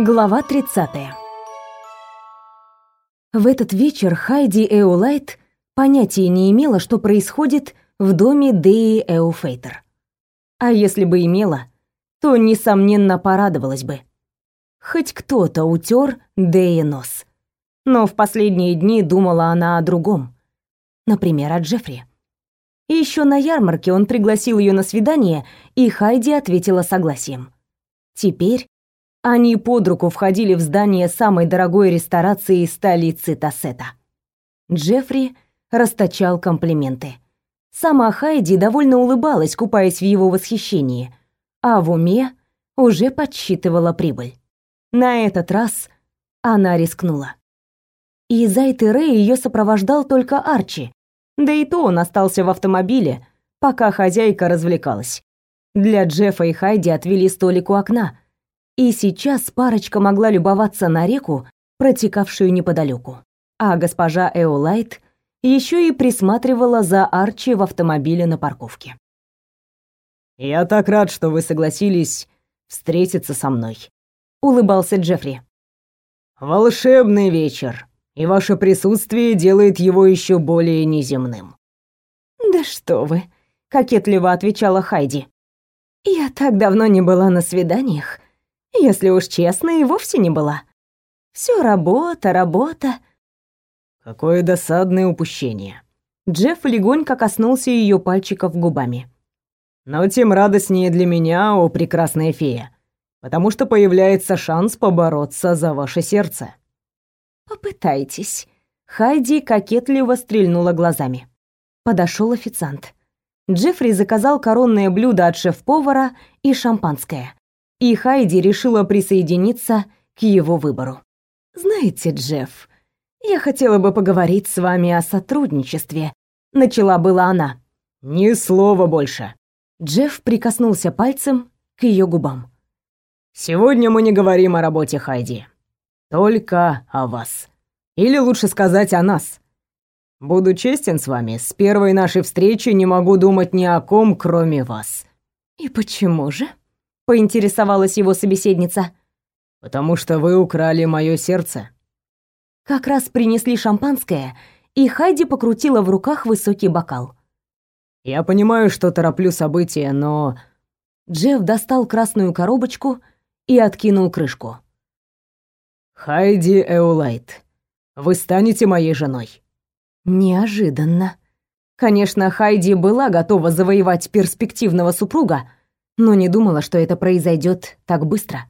Глава 30. В этот вечер Хайди Эулайт понятия не имела, что происходит в доме Деи Эуфейтер. А если бы имела, то, несомненно, порадовалась бы. Хоть кто-то утер Деи нос. Но в последние дни думала она о другом. Например, о Джеффри. И еще на ярмарке он пригласил ее на свидание, и Хайди ответила согласием. Теперь они под руку входили в здание самой дорогой ресторации столицы Тассета. Джеффри расточал комплименты. Сама Хайди довольно улыбалась, купаясь в его восхищении, а в уме уже подсчитывала прибыль. На этот раз она рискнула. И Зайт Рэй ее сопровождал только Арчи, да и то он остался в автомобиле, пока хозяйка развлекалась. Для Джеффа и Хайди отвели столик у окна — и сейчас парочка могла любоваться на реку, протекавшую неподалеку. А госпожа Эолайт еще и присматривала за Арчи в автомобиле на парковке. «Я так рад, что вы согласились встретиться со мной», — улыбался Джеффри. «Волшебный вечер, и ваше присутствие делает его еще более неземным». «Да что вы», — кокетливо отвечала Хайди. «Я так давно не была на свиданиях, если уж честно, и вовсе не была. Все работа, работа. Какое досадное упущение. Джефф легонько коснулся ее пальчиков губами. Но тем радостнее для меня, о прекрасная фея, потому что появляется шанс побороться за ваше сердце. Попытайтесь. Хайди кокетливо стрельнула глазами. Подошел официант. Джеффри заказал коронное блюдо от шеф-повара и шампанское и Хайди решила присоединиться к его выбору. «Знаете, Джефф, я хотела бы поговорить с вами о сотрудничестве», — начала была она. «Ни слова больше». Джефф прикоснулся пальцем к ее губам. «Сегодня мы не говорим о работе Хайди. Только о вас. Или лучше сказать о нас. Буду честен с вами, с первой нашей встречи не могу думать ни о ком, кроме вас». «И почему же?» Поинтересовалась его собеседница. Потому что вы украли мое сердце. Как раз принесли шампанское, и Хайди покрутила в руках высокий бокал. Я понимаю, что тороплю события, но Джефф достал красную коробочку и откинул крышку. Хайди Эулайт, вы станете моей женой. Неожиданно. Конечно, Хайди была готова завоевать перспективного супруга, но не думала, что это произойдет так быстро.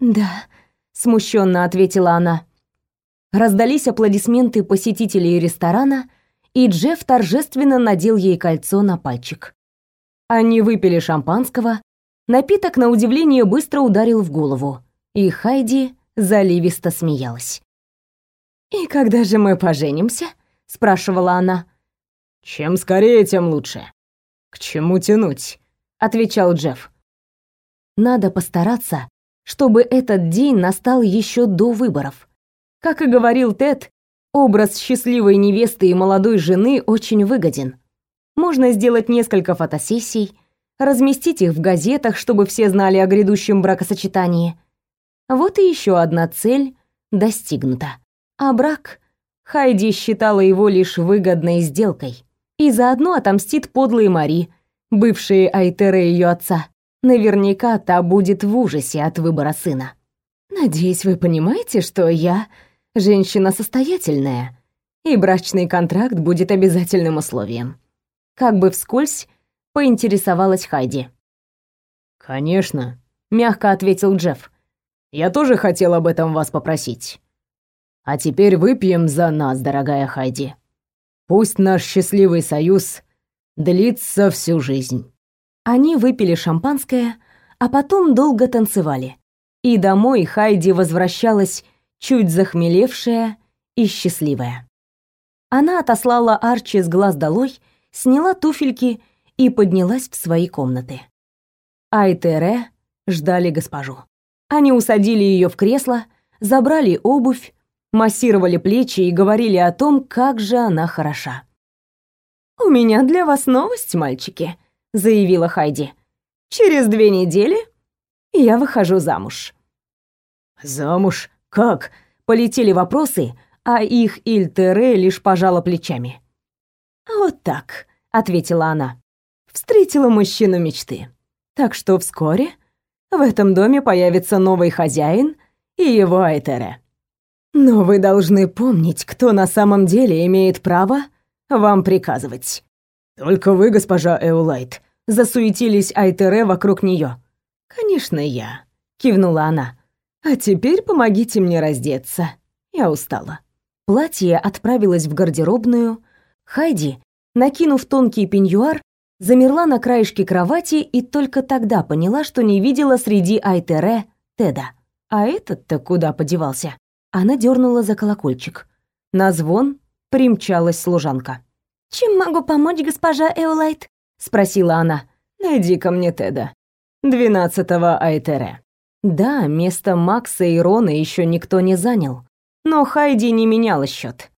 «Да», — смущенно ответила она. Раздались аплодисменты посетителей ресторана, и Джефф торжественно надел ей кольцо на пальчик. Они выпили шампанского, напиток, на удивление, быстро ударил в голову, и Хайди заливисто смеялась. «И когда же мы поженимся?» — спрашивала она. «Чем скорее, тем лучше. К чему тянуть?» Отвечал Джефф. Надо постараться, чтобы этот день настал еще до выборов. Как и говорил Тед, образ счастливой невесты и молодой жены очень выгоден. Можно сделать несколько фотосессий, разместить их в газетах, чтобы все знали о грядущем бракосочетании. Вот и еще одна цель достигнута. А брак Хайди считала его лишь выгодной сделкой и заодно отомстит подлой Мари, бывшие Айтеры ее отца. Наверняка та будет в ужасе от выбора сына. Надеюсь, вы понимаете, что я женщина состоятельная, и брачный контракт будет обязательным условием. Как бы вскользь поинтересовалась Хайди. Конечно, мягко ответил Джефф. Я тоже хотел об этом вас попросить. А теперь выпьем за нас, дорогая Хайди. Пусть наш счастливый союз длится всю жизнь. Они выпили шампанское, а потом долго танцевали. И домой Хайди возвращалась чуть захмелевшая и счастливая. Она отослала Арчи с глаз долой, сняла туфельки и поднялась в свои комнаты. Айтере ждали госпожу. Они усадили ее в кресло, забрали обувь, массировали плечи и говорили о том, как же она хороша. «У меня для вас новость, мальчики», — заявила Хайди. «Через две недели я выхожу замуж». Замуж? Как? Полетели вопросы, а их Ильтере лишь пожала плечами. Вот так, ответила она. Встретила мужчину мечты. Так что вскоре в этом доме появится новый хозяин и его Айтере. Но вы должны помнить, кто на самом деле имеет право вам приказывать. Только вы, госпожа Эулайт, засуетились Айтере вокруг нее. Конечно, я, кивнула она. А теперь помогите мне раздеться. Я устала. Платье отправилось в гардеробную. Хайди, накинув тонкий пеньюар, замерла на краешке кровати и только тогда поняла, что не видела среди Айтере Теда. А этот-то куда подевался? Она дернула за колокольчик. На звон примчалась служанка. «Чем могу помочь, госпожа Эолайт?» — спросила она. «Найди ко мне Теда. Двенадцатого Айтере». Да, место Макса и Рона еще никто не занял. Но Хайди не меняла счет.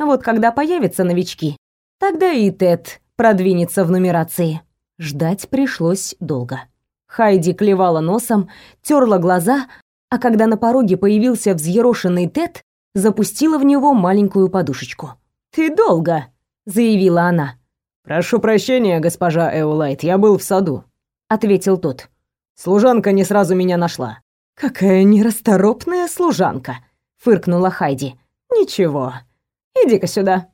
Вот когда появятся новички, тогда и Тед продвинется в нумерации. Ждать пришлось долго. Хайди клевала носом, терла глаза, а когда на пороге появился взъерошенный Тед, запустила в него маленькую подушечку. «Ты долго», — заявила она. «Прошу прощения, госпожа Эулайт, я был в саду», — ответил тот. «Служанка не сразу меня нашла». «Какая нерасторопная служанка», — фыркнула Хайди. «Ничего, иди-ка сюда».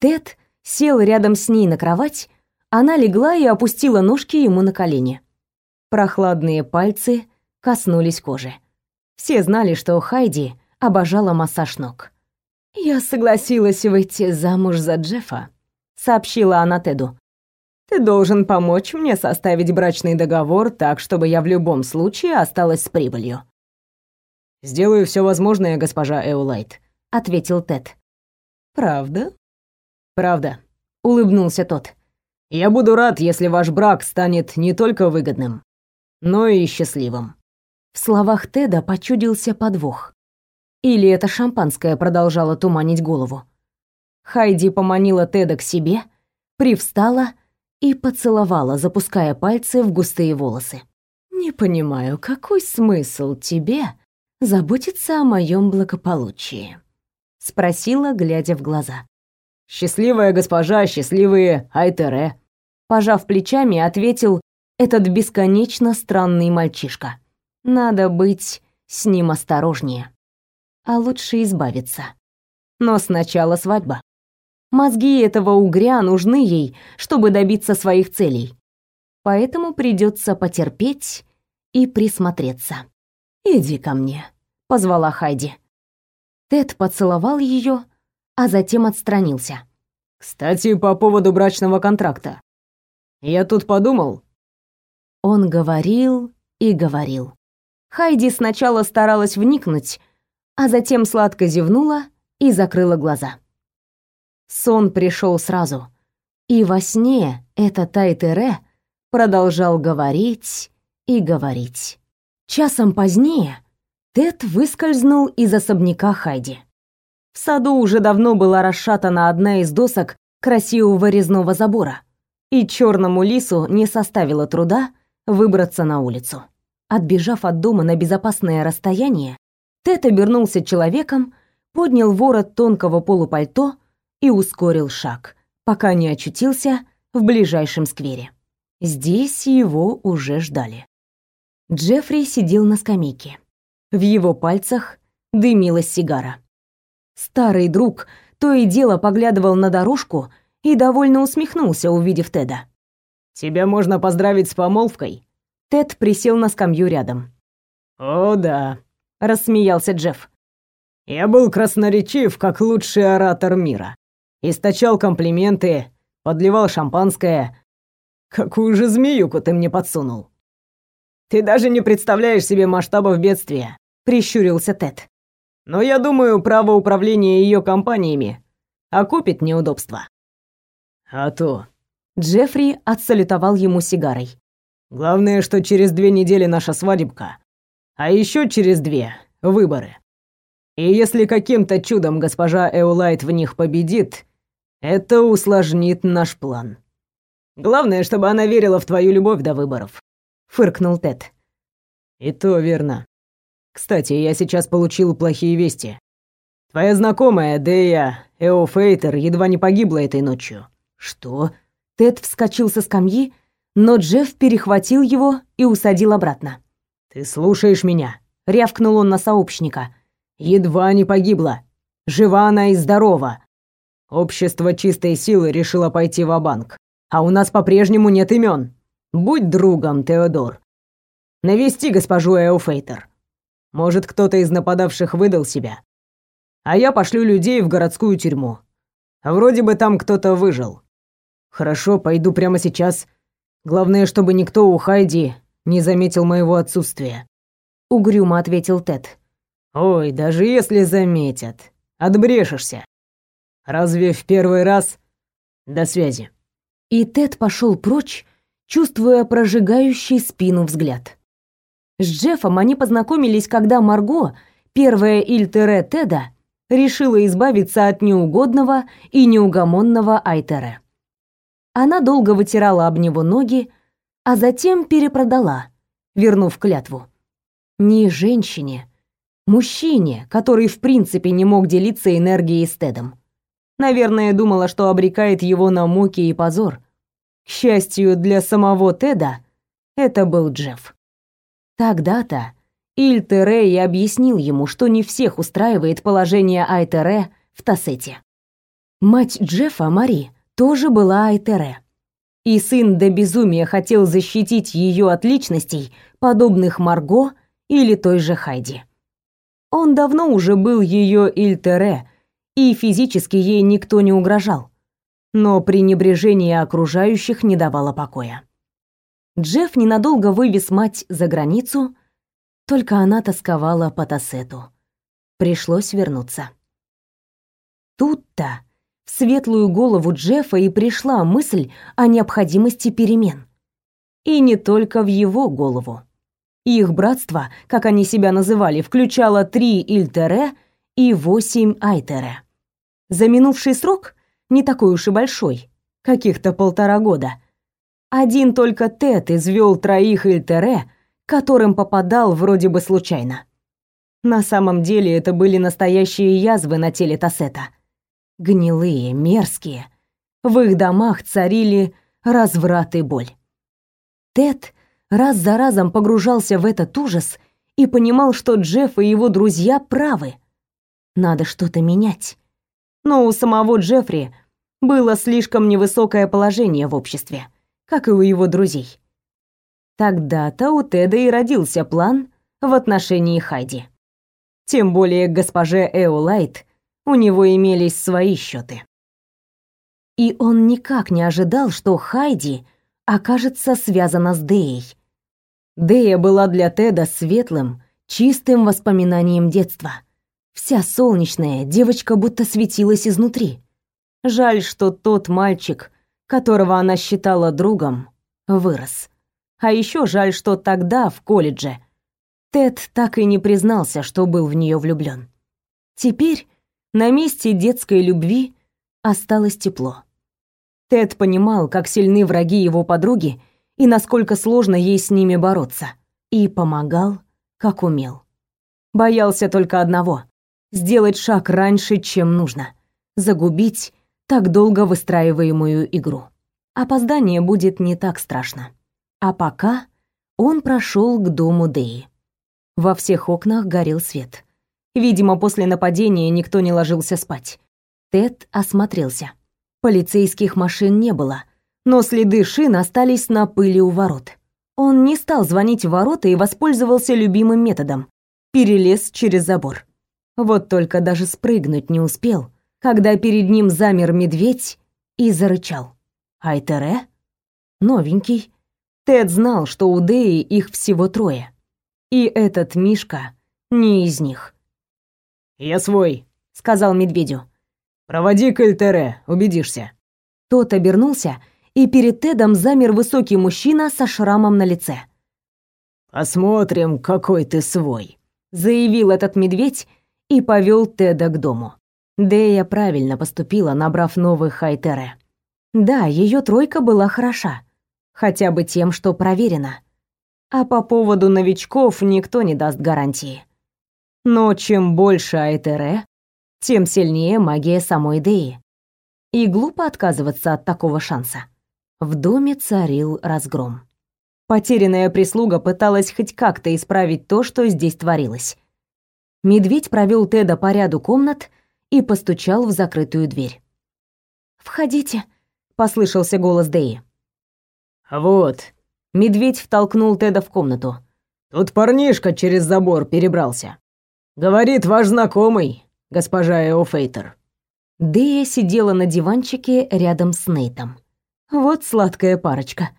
Тед сел рядом с ней на кровать, она легла и опустила ножки ему на колени. Прохладные пальцы коснулись кожи. Все знали, что Хайди обожала массаж ног. «Я согласилась выйти замуж за Джеффа», — сообщила она Теду. «Ты должен помочь мне составить брачный договор так, чтобы я в любом случае осталась с прибылью». «Сделаю все возможное, госпожа Эулайт», — ответил Тед. «Правда?» «Правда», — улыбнулся тот. «Я буду рад, если ваш брак станет не только выгодным, но и счастливым». В словах Теда почудился подвох. Или это шампанское продолжало туманить голову. Хайди поманила Теда к себе, привстала и поцеловала, запуская пальцы в густые волосы. «Не понимаю, какой смысл тебе заботиться о моем благополучии?» — спросила, глядя в глаза. Счастливая госпожа, счастливые Айтере. Пожав плечами, ответил этот бесконечно странный мальчишка. Надо быть с ним осторожнее. А лучше избавиться. Но сначала свадьба. Мозги этого угря нужны ей, чтобы добиться своих целей. Поэтому придется потерпеть и присмотреться. «Иди ко мне», — позвала Хайди. Тед поцеловал ее, а затем отстранился. «Кстати, по поводу брачного контракта. Я тут подумал...» Он говорил и говорил. Хайди сначала старалась вникнуть, а затем сладко зевнула и закрыла глаза. Сон пришел сразу, и во сне этот Айтере продолжал говорить и говорить. Часом позднее Тед выскользнул из особняка Хайди. В саду уже давно была расшатана одна из досок красивого резного забора, и черному лису не составило труда выбраться на улицу. Отбежав от дома на безопасное расстояние, Тед обернулся человеком, поднял ворот тонкого полупальто и ускорил шаг, пока не очутился в ближайшем сквере. Здесь его уже ждали. Джеффри сидел на скамейке. В его пальцах дымилась сигара. Старый друг то и дело поглядывал на дорожку и довольно усмехнулся, увидев Теда. «Тебя можно поздравить с помолвкой?» Тед присел на скамью рядом. «О, да», — рассмеялся Джефф. «Я был красноречив, как лучший оратор мира. Источал комплименты, подливал шампанское. Какую же змеюку ты мне подсунул?» «Ты даже не представляешь себе масштабов бедствия», — прищурился Тед. Но я думаю, право управления ее компаниями окупит неудобства. А то. Джеффри отсалютовал ему сигарой. Главное, что через две недели наша свадебка, а еще через две выборы. И если каким-то чудом госпожа Эулайт в них победит, это усложнит наш план. Главное, чтобы она верила в твою любовь до выборов, фыркнул Тед. И то верно. Кстати, я сейчас получил плохие вести. Твоя знакомая, Дея Эофейтер, едва не погибла этой ночью. Что? Тед вскочил со скамьи, но Джефф перехватил его и усадил обратно. Ты слушаешь меня? рявкнул он на сообщника. Едва не погибла. Жива она и здорова. Общество чистой силы решило пойти в банк а у нас по-прежнему нет имен. Будь другом, Теодор. Навести госпожу Эофейтер. Может, кто-то из нападавших выдал себя. А я пошлю людей в городскую тюрьму. Вроде бы там кто-то выжил. Хорошо, пойду прямо сейчас. Главное, чтобы никто у Хайди не заметил моего отсутствия. Угрюмо ответил Тед. Ой, даже если заметят, отбрешешься. Разве в первый раз? До связи. И Тед пошел прочь, чувствуя прожигающий спину взгляд. С Джеффом они познакомились, когда Марго, первая Ильтере Теда, решила избавиться от неугодного и неугомонного Айтере. Она долго вытирала об него ноги, а затем перепродала, вернув клятву. Не женщине, мужчине, который в принципе не мог делиться энергией с Тедом. Наверное, думала, что обрекает его на муки и позор. К счастью для самого Теда, это был Джефф. Тогда-то Ильтере и объяснил ему, что не всех устраивает положение Айтере в Тассете. Мать Джеффа, Мари, тоже была Айтере. И сын до безумия хотел защитить ее от личностей, подобных Марго или той же Хайди. Он давно уже был ее Ильтере, и физически ей никто не угрожал. Но пренебрежение окружающих не давало покоя. Джефф ненадолго вывез мать за границу, только она тосковала по Тассету. Пришлось вернуться. Тут-то светлую голову Джеффа и пришла мысль о необходимости перемен. И не только в его голову. Их братство, как они себя называли, включало три Ильтере и восемь Айтере. За минувший срок, не такой уж и большой, каких-то полтора года, один только Тед извел троих Ильтере, которым попадал вроде бы случайно. На самом деле это были настоящие язвы на теле Тассета. Гнилые, мерзкие. В их домах царили разврат и боль. Тед раз за разом погружался в этот ужас и понимал, что Джефф и его друзья правы. Надо что-то менять но у самого Джеффри было слишком невысокое положение в обществе, как и у его друзей. Тогда-то у Теда и родился план в отношении Хайди. Тем более госпоже Эолайт у него имелись свои счеты. И он никак не ожидал, что Хайди окажется связана с Деей. Дея была для Теда светлым, чистым воспоминанием детства — Вся солнечная, девочка будто светилась изнутри. Жаль, что тот мальчик, которого она считала другом, вырос. А еще жаль, что тогда, в колледже, Тед так и не признался, что был в нее влюблен. Теперь на месте детской любви осталось тепло. Тед понимал, как сильны враги его подруги и насколько сложно ей с ними бороться, и помогал, как умел. Боялся только одного сделать шаг раньше, чем нужно, загубить так долго выстраиваемую игру. Опоздание будет не так страшно. А пока он прошел к дому Деи. Во всех окнах горел свет. Видимо, после нападения никто не ложился спать. Тед осмотрелся. Полицейских машин не было, но следы шин остались на пыли у ворот. Он не стал звонить в ворота и воспользовался любимым методом. Перелез через забор. Вот только даже спрыгнуть не успел, когда перед ним замер медведь и зарычал. Айтере? Новенький. Тед знал, что у Деи их всего трое. И этот Мишка не из них. «Я свой», — сказал медведю. «Проводи к Эльтере, убедишься». Тот обернулся, и перед Тедом замер высокий мужчина со шрамом на лице. «Посмотрим, какой ты свой», — заявил этот медведь и повел Теда к дому. Дея правильно поступила, набрав новых Хайтере. Да, ее тройка была хороша, хотя бы тем, что проверена. А по поводу новичков никто не даст гарантии. Но чем больше Айтере, тем сильнее магия самой Деи. И глупо отказываться от такого шанса. В доме царил разгром. Потерянная прислуга пыталась хоть как-то исправить то, что здесь творилось. Медведь провел Теда по ряду комнат и постучал в закрытую дверь. «Входите», — послышался голос Дэи. «Вот». Медведь втолкнул Теда в комнату. «Тут парнишка через забор перебрался. Говорит, ваш знакомый, госпожа Эофейтер». Дэя сидела на диванчике рядом с Нейтом. Вот сладкая парочка.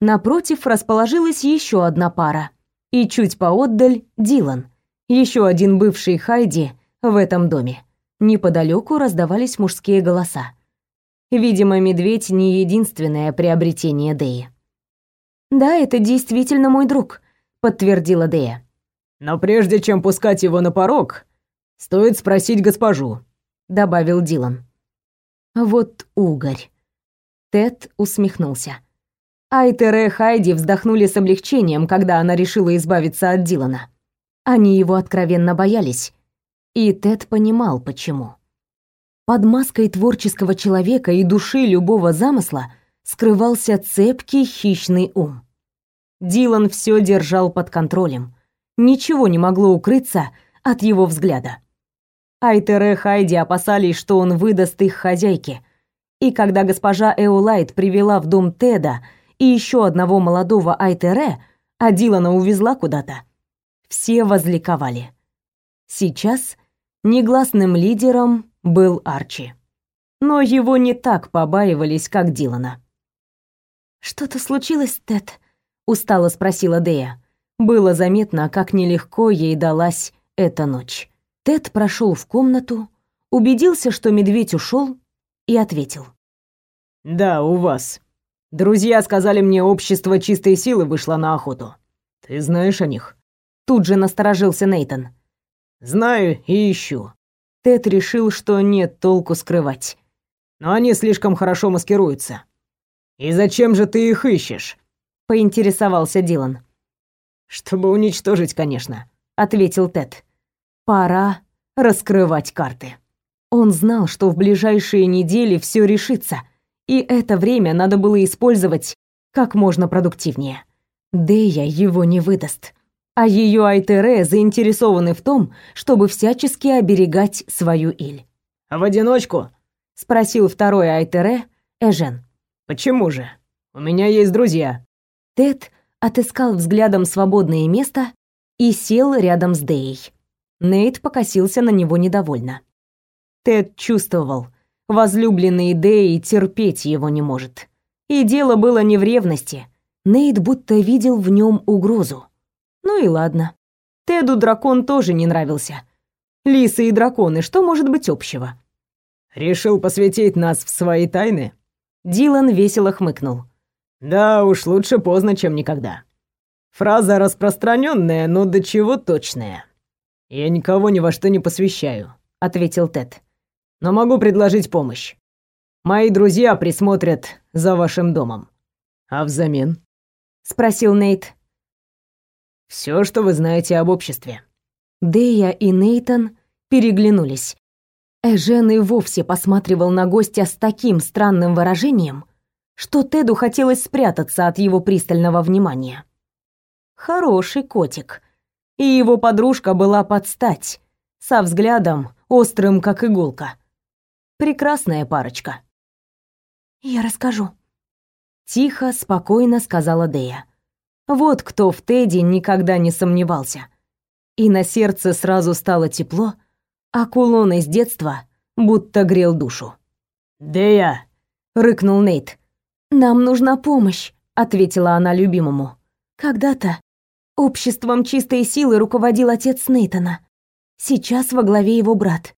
Напротив расположилась еще одна пара. И чуть поотдаль Дилан, еще один бывший Хайди в этом доме. Неподалеку раздавались мужские голоса. Видимо, медведь не единственное приобретение Дэи. «Да, это действительно мой друг», — подтвердила Дэя. «Но прежде чем пускать его на порог, стоит спросить госпожу», — добавил Дилан. «Вот угорь». Тед усмехнулся. Айтер и Хайди вздохнули с облегчением, когда она решила избавиться от Дилана. Они его откровенно боялись, и Тед понимал, почему. Под маской творческого человека и души любого замысла скрывался цепкий хищный ум. Дилан все держал под контролем. Ничего не могло укрыться от его взгляда. Айтер и Хайди опасались, что он выдаст их хозяйке. И когда госпожа Эолайт привела в дом Теда и еще одного молодого Айтере, а Дилана увезла куда-то, все возликовали. Сейчас негласным лидером был Арчи. Но его не так побаивались, как Дилана. «Что-то случилось, Тед?» — устало спросила Дея. Было заметно, как нелегко ей далась эта ночь. Тед прошел в комнату, убедился, что медведь ушел, и ответил. «Да, у вас. Друзья сказали мне, общество чистой силы вышло на охоту. Ты знаешь о них?» Тут же насторожился Нейтон. «Знаю и ищу». Тед решил, что нет толку скрывать. «Но они слишком хорошо маскируются. И зачем же ты их ищешь?» Поинтересовался Дилан. «Чтобы уничтожить, конечно», — ответил Тед. «Пора раскрывать карты». Он знал, что в ближайшие недели все решится, и это время надо было использовать как можно продуктивнее. Дея его не выдаст а ее Айтере заинтересованы в том, чтобы всячески оберегать свою Иль. «А в одиночку?» — спросил второй Айтере, Эжен. «Почему же? У меня есть друзья». Тед отыскал взглядом свободное место и сел рядом с Деей. Нейт покосился на него недовольно. Тед чувствовал, возлюбленный Деи терпеть его не может. И дело было не в ревности. Нейт будто видел в нем угрозу. Ну и ладно. Теду дракон тоже не нравился. Лисы и драконы, что может быть общего? Решил посвятить нас в свои тайны? Дилан весело хмыкнул. Да уж, лучше поздно, чем никогда. Фраза распространенная, но до чего точная. Я никого ни во что не посвящаю, ответил Тед. Но могу предложить помощь. Мои друзья присмотрят за вашим домом. А взамен? спросил Нейт. Все, что вы знаете об обществе». Дея и Нейтон переглянулись. Эжен и вовсе посматривал на гостя с таким странным выражением, что Теду хотелось спрятаться от его пристального внимания. Хороший котик. И его подружка была под стать, со взглядом острым, как иголка. Прекрасная парочка. «Я расскажу», — тихо, спокойно сказала Дея. Вот кто в Теди никогда не сомневался. И на сердце сразу стало тепло, а кулон из детства будто грел душу. «Дея!» — рыкнул Нейт. «Нам нужна помощь», — ответила она любимому. «Когда-то обществом чистой силы руководил отец Нейтона. Сейчас во главе его брат.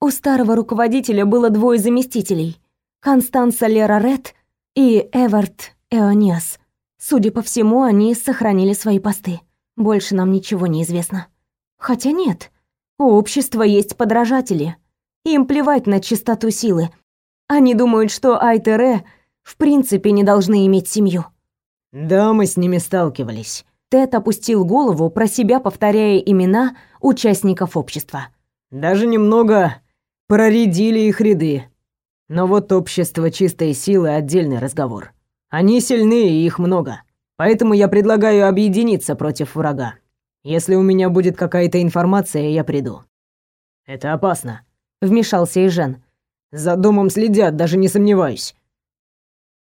У старого руководителя было двое заместителей — Констанса Лера Ред и Эвард Эониас. Судя по всему, они сохранили свои посты. Больше нам ничего не известно. Хотя нет, у общества есть подражатели. Им плевать на чистоту силы. Они думают, что Айтере в принципе не должны иметь семью. Да, мы с ними сталкивались, Тед опустил голову, про себя повторяя имена участников общества. Даже немного проредили их ряды. Но вот общество чистой силы отдельный разговор. Они сильны, и их много. Поэтому я предлагаю объединиться против врага. Если у меня будет какая-то информация, я приду. Это опасно, вмешался Ижен. За домом следят, даже не сомневаюсь.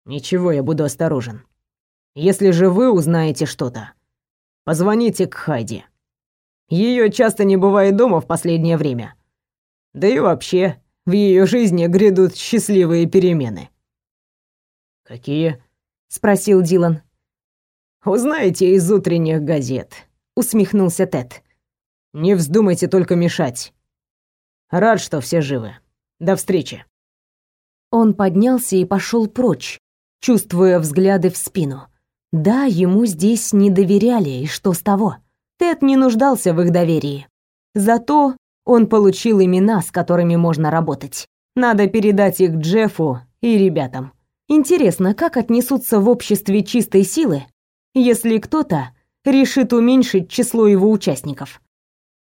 Ничего, я буду осторожен. Если же вы узнаете что-то, позвоните к Хайди. Ее часто не бывает дома в последнее время. Да и вообще, в ее жизни грядут счастливые перемены. Какие? спросил Дилан. Узнаете из утренних газет, усмехнулся Тед. Не вздумайте только мешать. Рад, что все живы. До встречи. Он поднялся и пошел прочь, чувствуя взгляды в спину. Да, ему здесь не доверяли, и что с того? Тед не нуждался в их доверии. Зато он получил имена, с которыми можно работать. Надо передать их Джеффу и ребятам. Интересно, как отнесутся в обществе чистой силы, если кто-то решит уменьшить число его участников.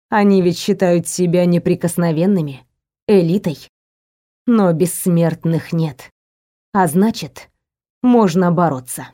Они ведь считают себя неприкосновенными, элитой. Но бессмертных нет. А значит, можно бороться.